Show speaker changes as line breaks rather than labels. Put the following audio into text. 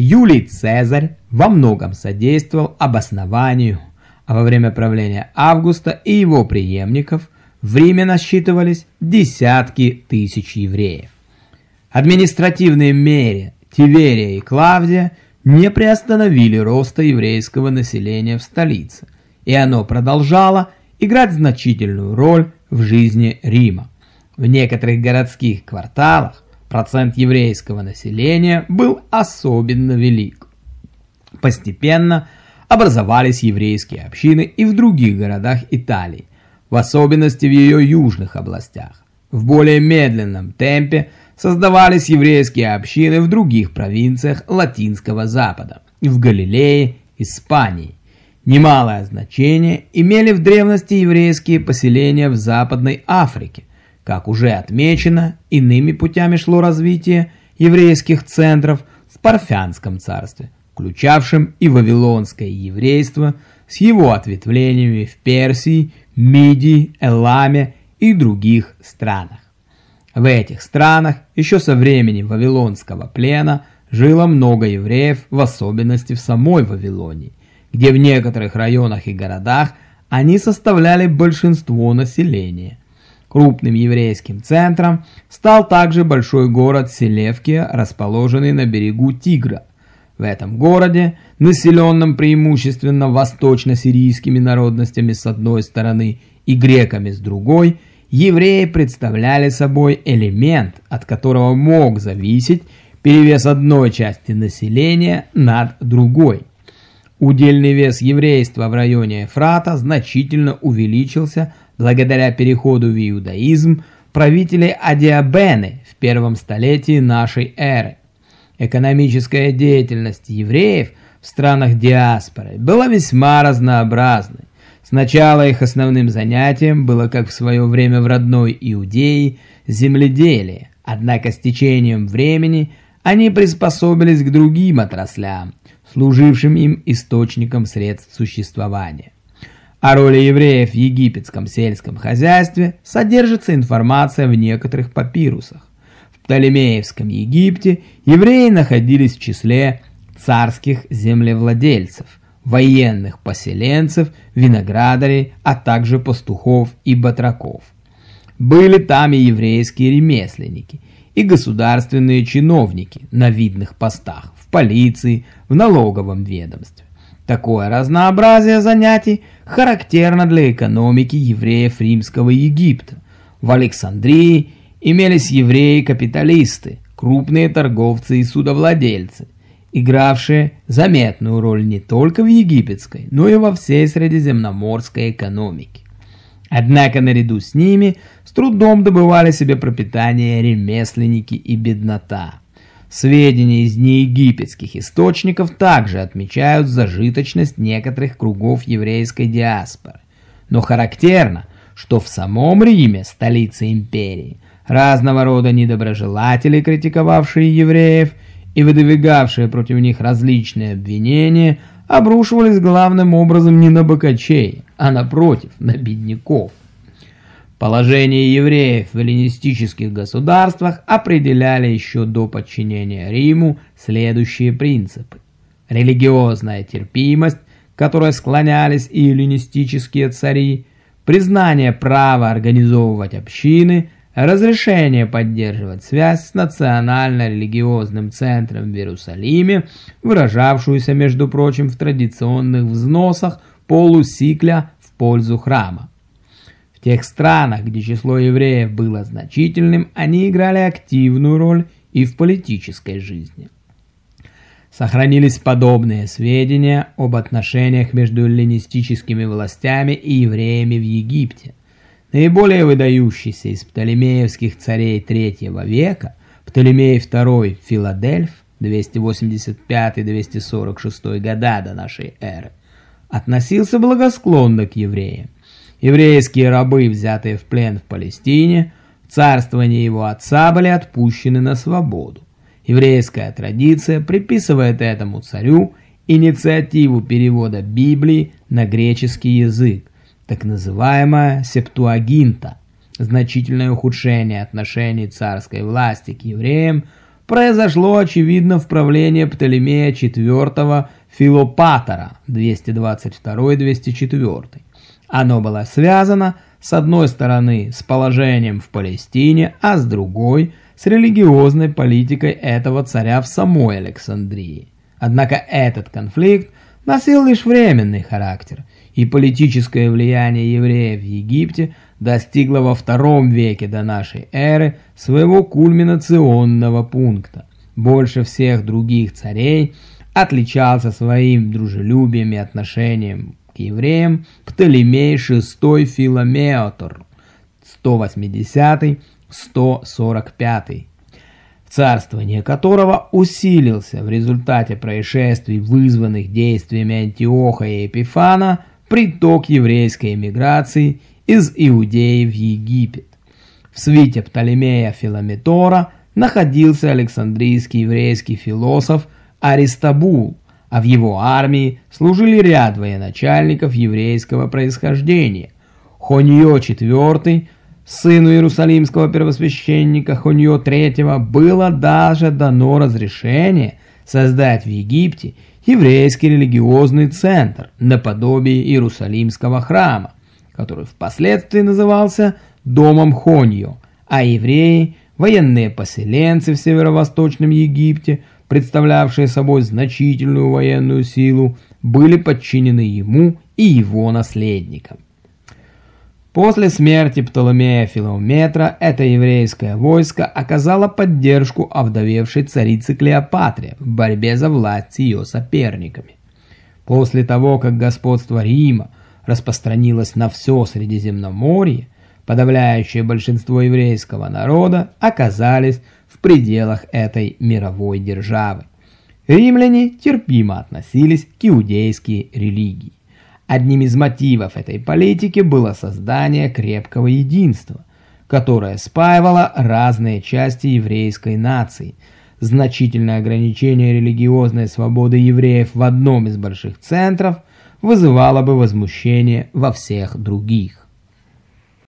Юлий Цезарь во многом содействовал обоснованию, а во время правления Августа и его преемников в Риме насчитывались десятки тысяч евреев. Административные меры Тиверия и Клавдия не приостановили роста еврейского населения в столице, и оно продолжало играть значительную роль в жизни Рима. В некоторых городских кварталах процент еврейского населения был особенно велик. Постепенно образовались еврейские общины и в других городах Италии, в особенности в ее южных областях. В более медленном темпе создавались еврейские общины в других провинциях Латинского Запада, в Галилее, Испании. Немалое значение имели в древности еврейские поселения в Западной Африке. Как уже отмечено, иными путями шло развитие еврейских центров в Парфянском царстве, включавшим и вавилонское еврейство с его ответвлениями в Персии, Мидии, Эламе и других странах. В этих странах еще со времени Вавилонского плена жило много евреев, в особенности в самой Вавилонии где в некоторых районах и городах они составляли большинство населения. Крупным еврейским центром стал также большой город Селевкия, расположенный на берегу Тигра. В этом городе, населенном преимущественно восточно-сирийскими народностями с одной стороны и греками с другой, евреи представляли собой элемент, от которого мог зависеть перевес одной части населения над другой. Удельный вес еврейства в районе Эфрата значительно увеличился благодаря переходу в иудаизм правителей Адиабены в первом столетии нашей эры. Экономическая деятельность евреев в странах диаспоры была весьма разнообразной. Сначала их основным занятием было, как в свое время в родной Иудее, земледелие, однако с течением времени они приспособились к другим отраслям, служившим им источником средств существования. О роли евреев в египетском сельском хозяйстве содержится информация в некоторых папирусах. В Птолемеевском Египте евреи находились в числе царских землевладельцев, военных поселенцев, виноградарей, а также пастухов и батраков. Были там и еврейские ремесленники, и государственные чиновники на видных постах в полиции, в налоговом ведомстве. Такое разнообразие занятий характерно для экономики евреев Римского Египта. В Александрии имелись евреи-капиталисты, крупные торговцы и судовладельцы, игравшие заметную роль не только в египетской, но и во всей средиземноморской экономике. Однако наряду с ними с трудом добывали себе пропитание ремесленники и беднота. Сведения из неегипетских источников также отмечают зажиточность некоторых кругов еврейской диаспоры. Но характерно, что в самом Риме, столице империи, разного рода недоброжелатели, критиковавшие евреев и выдвигавшие против них различные обвинения, обрушивались главным образом не на богачей, а напротив, на бедняков. Положение евреев в эллинистических государствах определяли еще до подчинения Риму следующие принципы. Религиозная терпимость, которой склонялись и эллинистические цари, признание права организовывать общины, разрешение поддерживать связь с национально-религиозным центром в Иерусалиме, выражавшуюся, между прочим, в традиционных взносах полусикля в пользу храма. В тех странах, где число евреев было значительным, они играли активную роль и в политической жизни. Сохранились подобные сведения об отношениях между эллинистическими властями и евреями в Египте. Наиболее выдающийся из птолемеевских царей III века, Птолемей II Филадельф, 285-246 года до нашей эры, относился благосклонно к евреям. Еврейские рабы, взятые в плен в Палестине, в царствование его отца были отпущены на свободу. Еврейская традиция приписывает этому царю инициативу перевода Библии на греческий язык, так называемая септуагинта, значительное ухудшение отношений царской власти к евреям произошло, очевидно, в правлении Птолемея IV Филопатора 222-204. Оно было связано, с одной стороны, с положением в Палестине, а с другой – с религиозной политикой этого царя в самой Александрии. Однако этот конфликт носил лишь временный характер, и политическое влияние евреев в Египте достигло во втором веке до нашей эры своего кульминационного пункта. Больше всех других царей отличался своим дружелюбием и отношением к евреям Птолемей VI Филомеотор 180 145, царствование которого усилился в результате происшествий, вызванных действиями Антиоха и Эпифана, приток еврейской эмиграции из Иудеи в Египет. В свите Птолемея Филометора находился Александрийский еврейский философ Аристабул, а в его армии служили ряд военачальников еврейского происхождения. Хоньо IV сыну иерусалимского первосвященника Хуньо III было даже дано разрешение создать в Египте еврейский религиозный центр наподобие Иерусалимского храма, который впоследствии назывался Домом Хоньо, а евреи, военные поселенцы в северо-восточном Египте, представлявшие собой значительную военную силу, были подчинены ему и его наследникам. После смерти Птоломея Филометра это еврейское войско оказало поддержку овдовевшей царице Клеопатре в борьбе за власть с ее соперниками. После того, как господство Рима распространилось на все Средиземноморье, подавляющее большинство еврейского народа оказались в пределах этой мировой державы. Римляне терпимо относились к иудейской религии. Одним из мотивов этой политики было создание крепкого единства, которое спаивало разные части еврейской нации. Значительное ограничение религиозной свободы евреев в одном из больших центров вызывало бы возмущение во всех других.